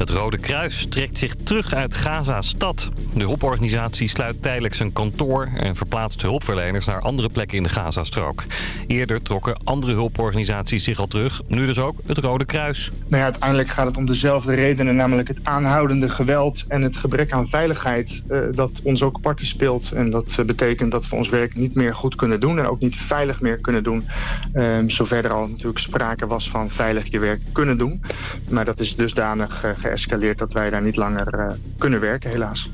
Het Rode Kruis trekt zich terug uit Gaza-stad. De hulporganisatie sluit tijdelijk zijn kantoor en verplaatst hulpverleners naar andere plekken in de Gazastrook. Eerder trokken andere hulporganisaties zich al terug, nu dus ook het Rode Kruis. Nou ja, uiteindelijk gaat het om dezelfde redenen, namelijk het aanhoudende geweld en het gebrek aan veiligheid uh, dat ons ook parten speelt. En dat uh, betekent dat we ons werk niet meer goed kunnen doen en ook niet veilig meer kunnen doen. Um, zover er al natuurlijk sprake was van veilig je werk kunnen doen. Maar dat is dusdanig uh, geëscaleerd dat wij daar niet langer uh, kunnen werken, helaas.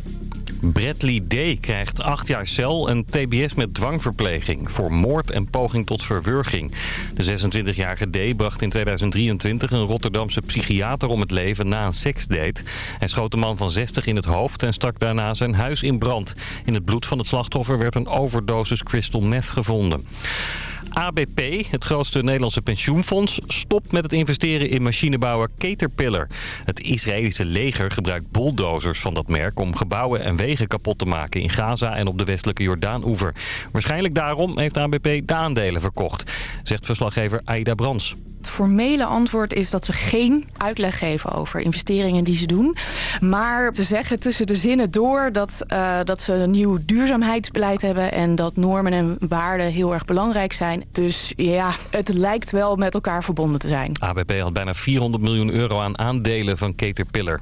Bradley D. krijgt acht jaar cel en tbs met dwangverpleging... voor moord en poging tot verwurging. De 26-jarige D. bracht in 2023 een Rotterdamse psychiater om het leven na een seksdate. Hij schoot de man van 60 in het hoofd en stak daarna zijn huis in brand. In het bloed van het slachtoffer werd een overdosis crystal meth gevonden. ABP, het grootste Nederlandse pensioenfonds, stopt met het investeren in machinebouwer Caterpillar. Het Israëlische leger gebruikt bulldozers van dat merk om gebouwen en wegen kapot te maken in Gaza en op de westelijke Jordaan-oever. Waarschijnlijk daarom heeft ABP de aandelen verkocht, zegt verslaggever Aida Brans. Het formele antwoord is dat ze geen uitleg geven over investeringen die ze doen. Maar ze zeggen tussen de zinnen door dat, uh, dat ze een nieuw duurzaamheidsbeleid hebben... en dat normen en waarden heel erg belangrijk zijn. Dus ja, het lijkt wel met elkaar verbonden te zijn. ABP had bijna 400 miljoen euro aan aandelen van Caterpillar.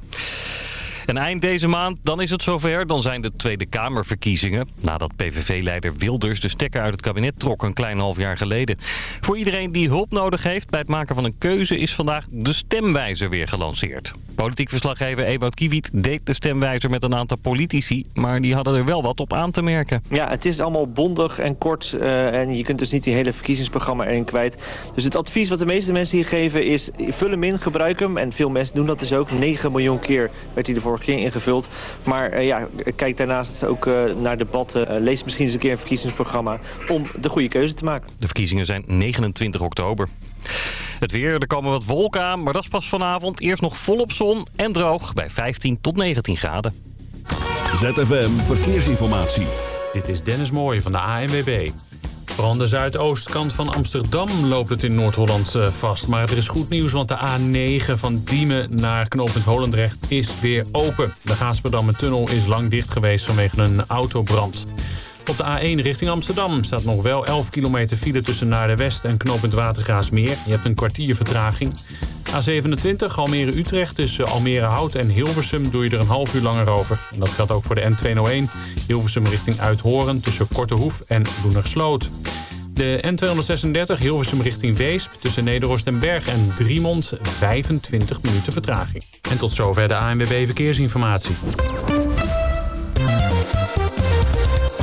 En eind deze maand, dan is het zover. Dan zijn de Tweede Kamerverkiezingen. Nadat PVV-leider Wilders de stekker uit het kabinet trok een klein half jaar geleden. Voor iedereen die hulp nodig heeft bij het maken van een keuze... is vandaag de stemwijzer weer gelanceerd. Politiek verslaggever Ewout Kiewiet deed de stemwijzer met een aantal politici... maar die hadden er wel wat op aan te merken. Ja, het is allemaal bondig en kort uh, en je kunt dus niet die hele verkiezingsprogramma erin kwijt. Dus het advies wat de meeste mensen hier geven is... vul hem in, gebruik hem. En veel mensen doen dat dus ook. 9 miljoen keer werd hij de keer ingevuld. Maar uh, ja, kijk daarnaast ook uh, naar debatten. lees misschien eens een keer een verkiezingsprogramma... om de goede keuze te maken. De verkiezingen zijn 29 oktober. Het weer, er komen wat wolken aan, maar dat is pas vanavond. Eerst nog volop zon en droog bij 15 tot 19 graden. ZFM Verkeersinformatie. Dit is Dennis Mooij van de ANWB. Vooral aan de zuidoostkant van Amsterdam loopt het in Noord-Holland vast. Maar er is goed nieuws, want de A9 van Diemen naar knooppunt Holendrecht is weer open. De Gaasperdammer-tunnel is lang dicht geweest vanwege een autobrand. Op de A1 richting Amsterdam staat nog wel 11 kilometer file tussen Naar West en knooppunt Watergraasmeer. Je hebt een kwartier vertraging. A27 Almere-Utrecht tussen Almere Hout en Hilversum doe je er een half uur langer over. En dat geldt ook voor de N201 Hilversum richting Uithoren tussen Kortehoef en Loenersloot. De N236 Hilversum richting Weesp tussen Nederhorst en Berg en Driemond 25 minuten vertraging. En tot zover de ANWB Verkeersinformatie.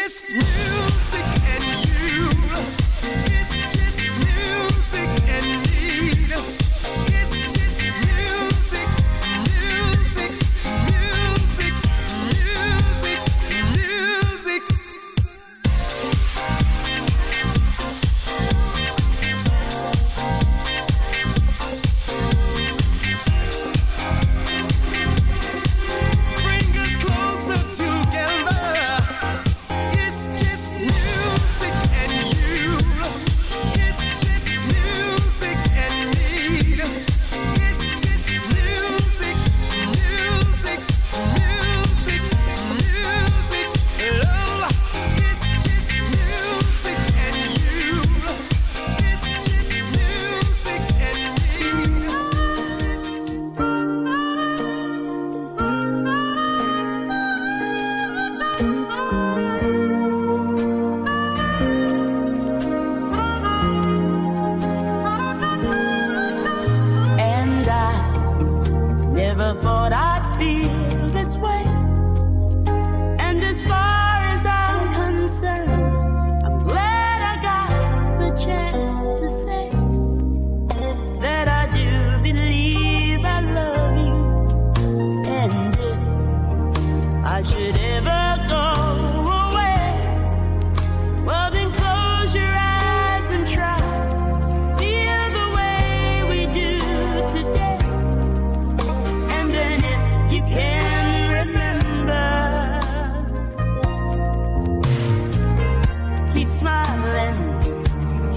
this news.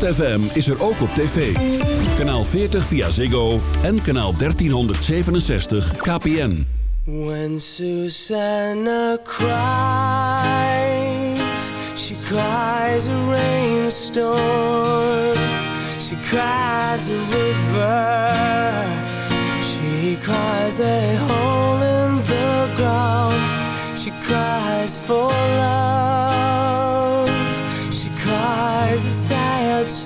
ZFM is er ook op tv. Kanaal 40 via Ziggo en kanaal 1367 KPN. When cries, she cries a rainstorm. She cries a river. She cries a hole in the ground. She cries for love.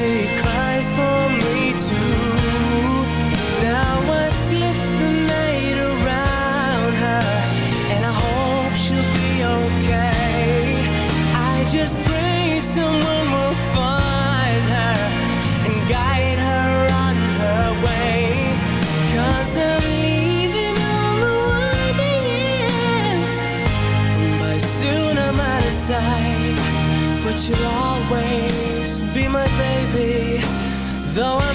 she cries for me too. Now I the night around her, and I hope she'll be okay. I just pray someone will find her and guide her on her way. Cause I'm leaving on the winding end. By soon I'm out of sight, but you'll though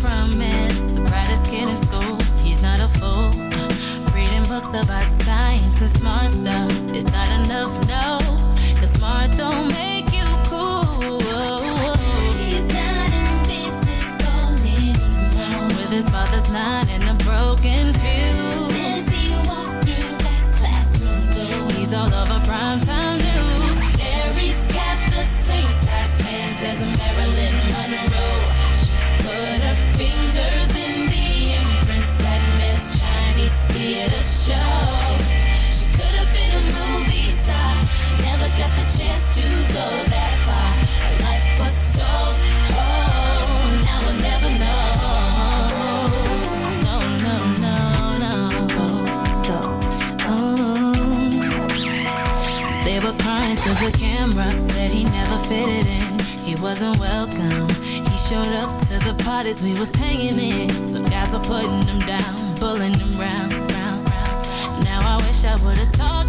promise. The brightest kid in school, he's not a fool. Reading books about science and smart stuff. fit it in. He wasn't welcome. He showed up to the parties we was hanging in. Some guys were putting him down, pulling him round, round, round. Now I wish I would've told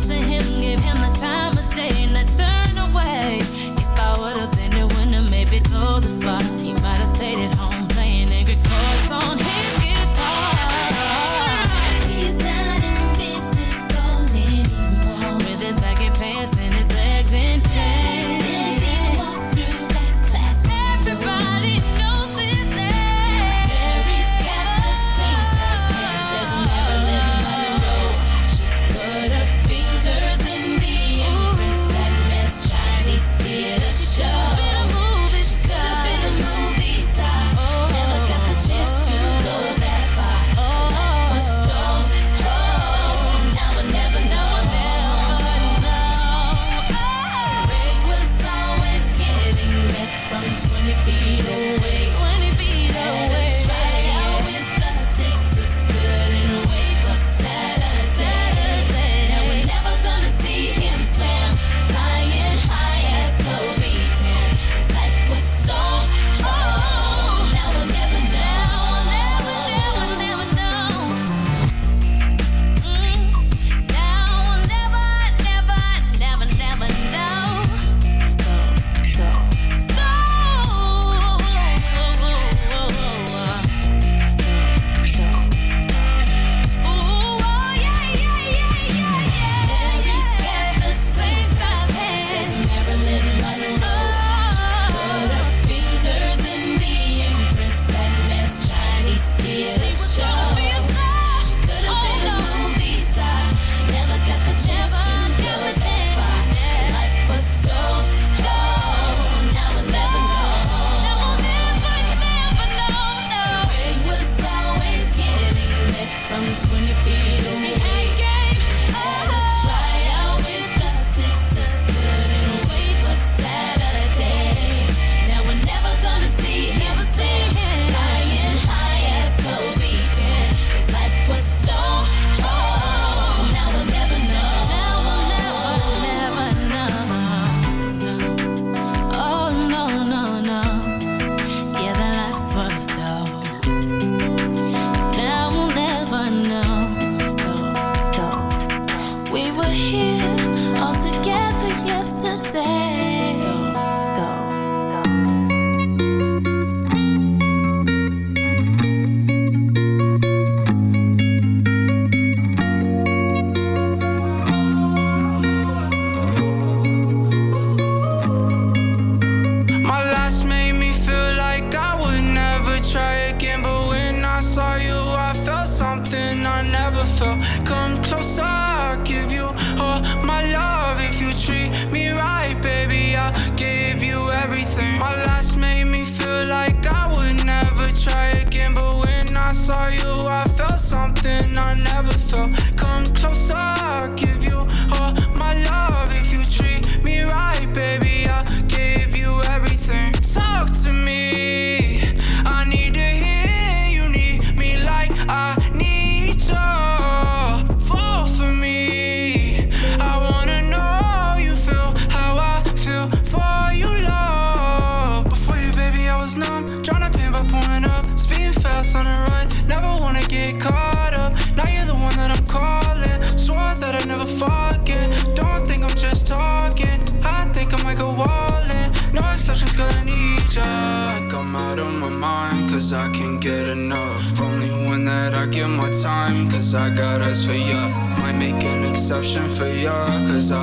option for you, cause I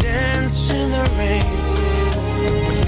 dance in the rain.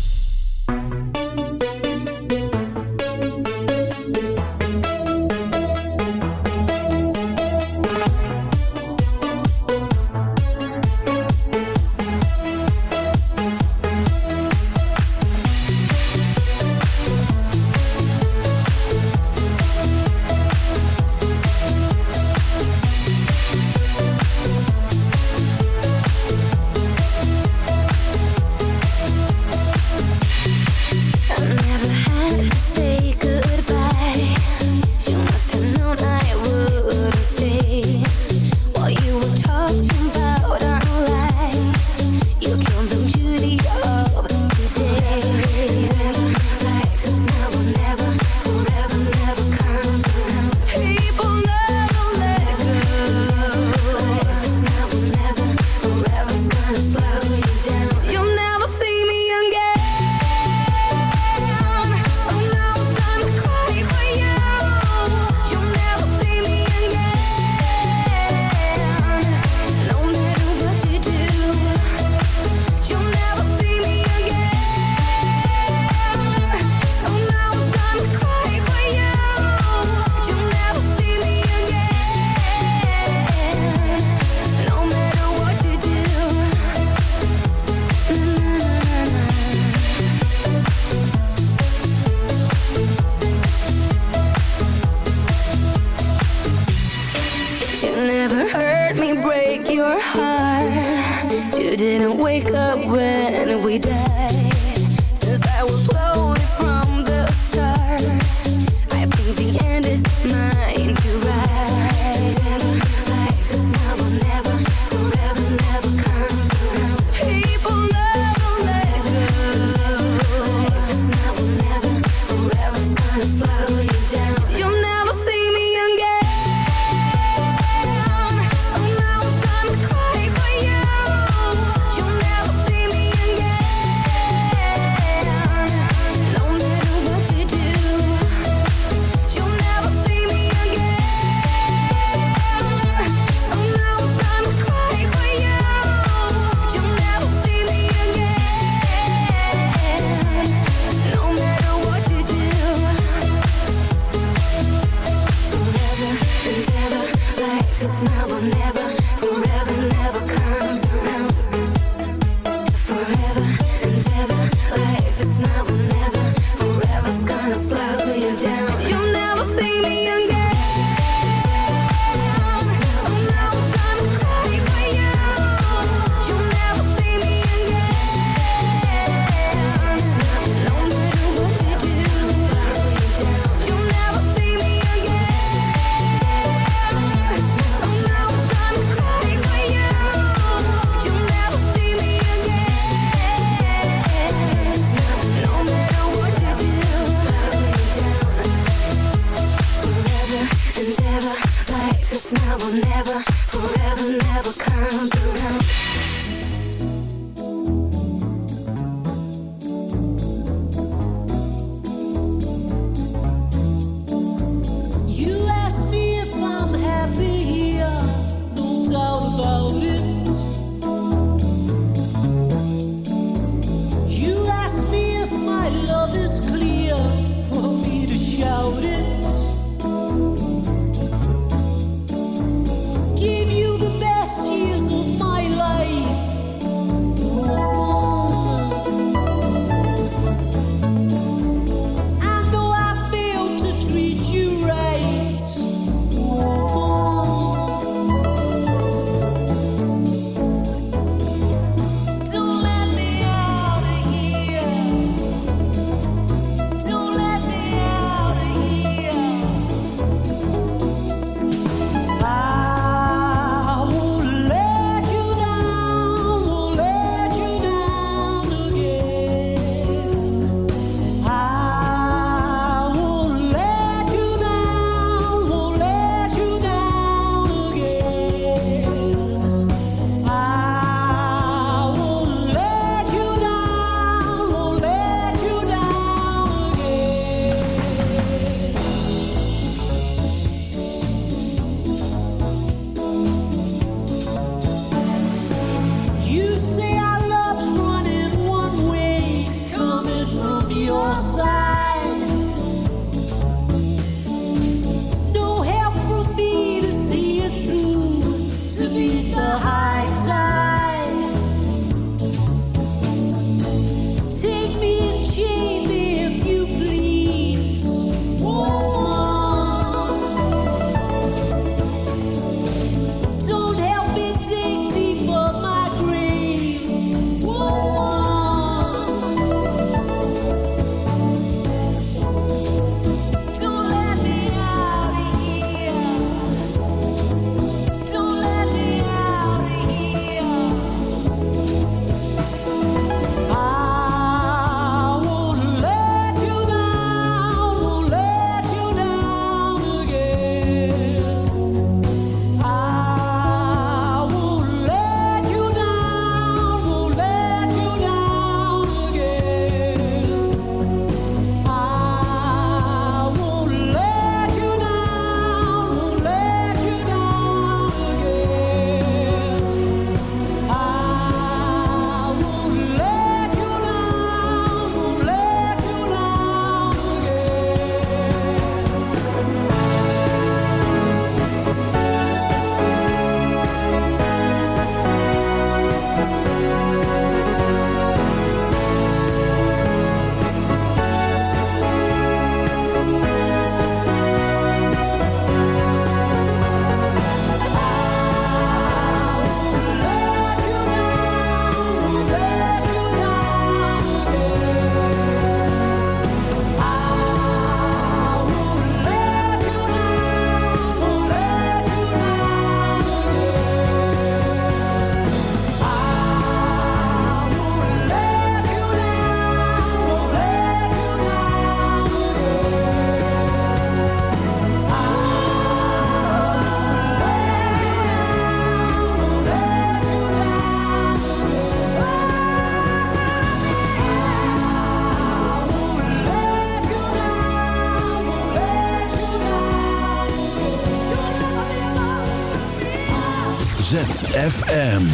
ZFM.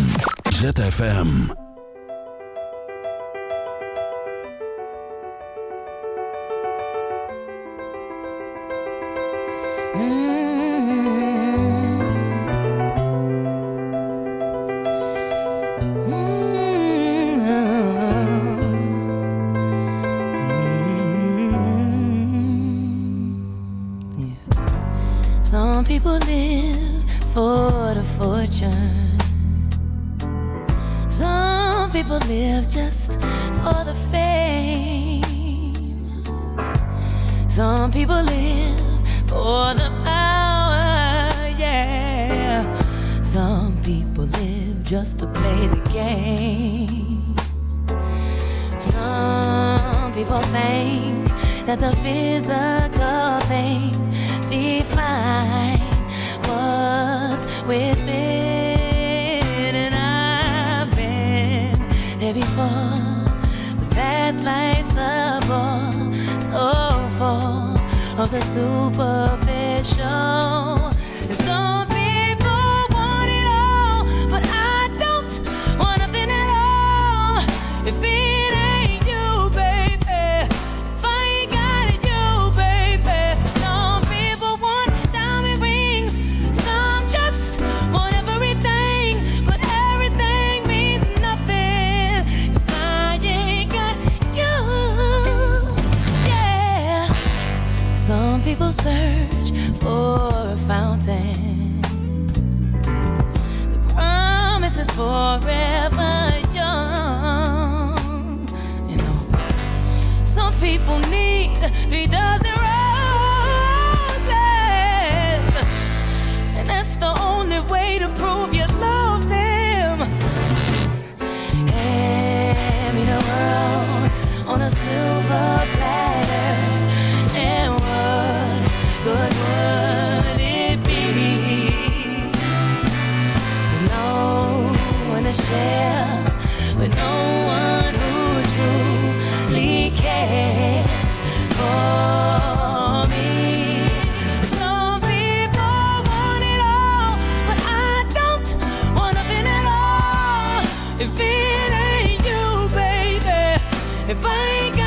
ZFM. just to play the game. Some people think that the physical things define what's within, and I've been there before. But that life's a bowl, so full of the super. If I ain't got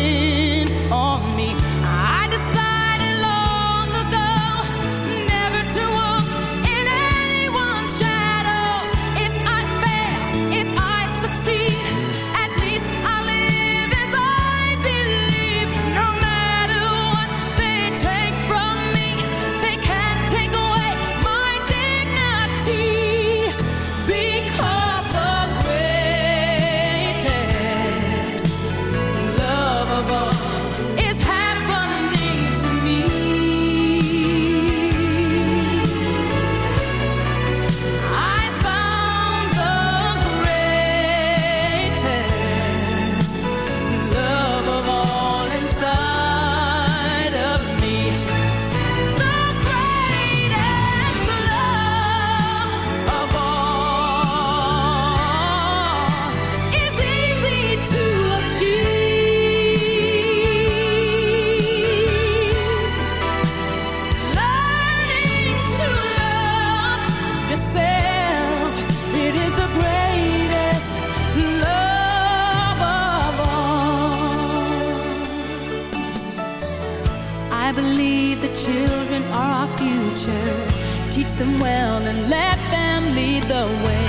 Dress them well and let them lead the way.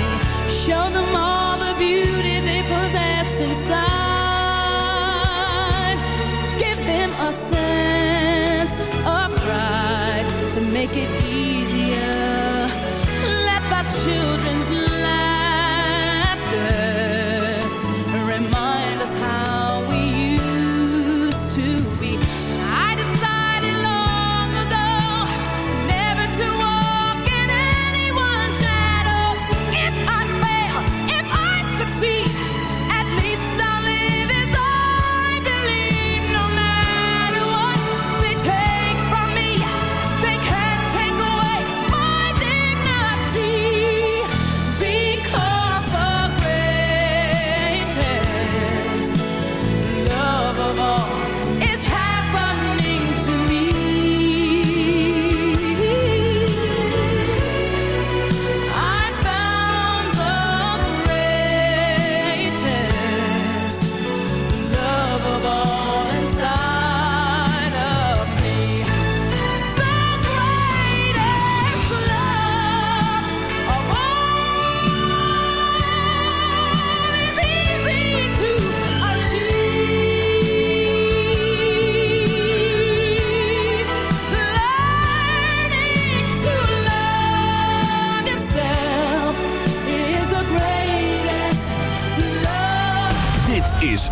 Show them all the beauty they possess inside. Give them a sense of pride to make it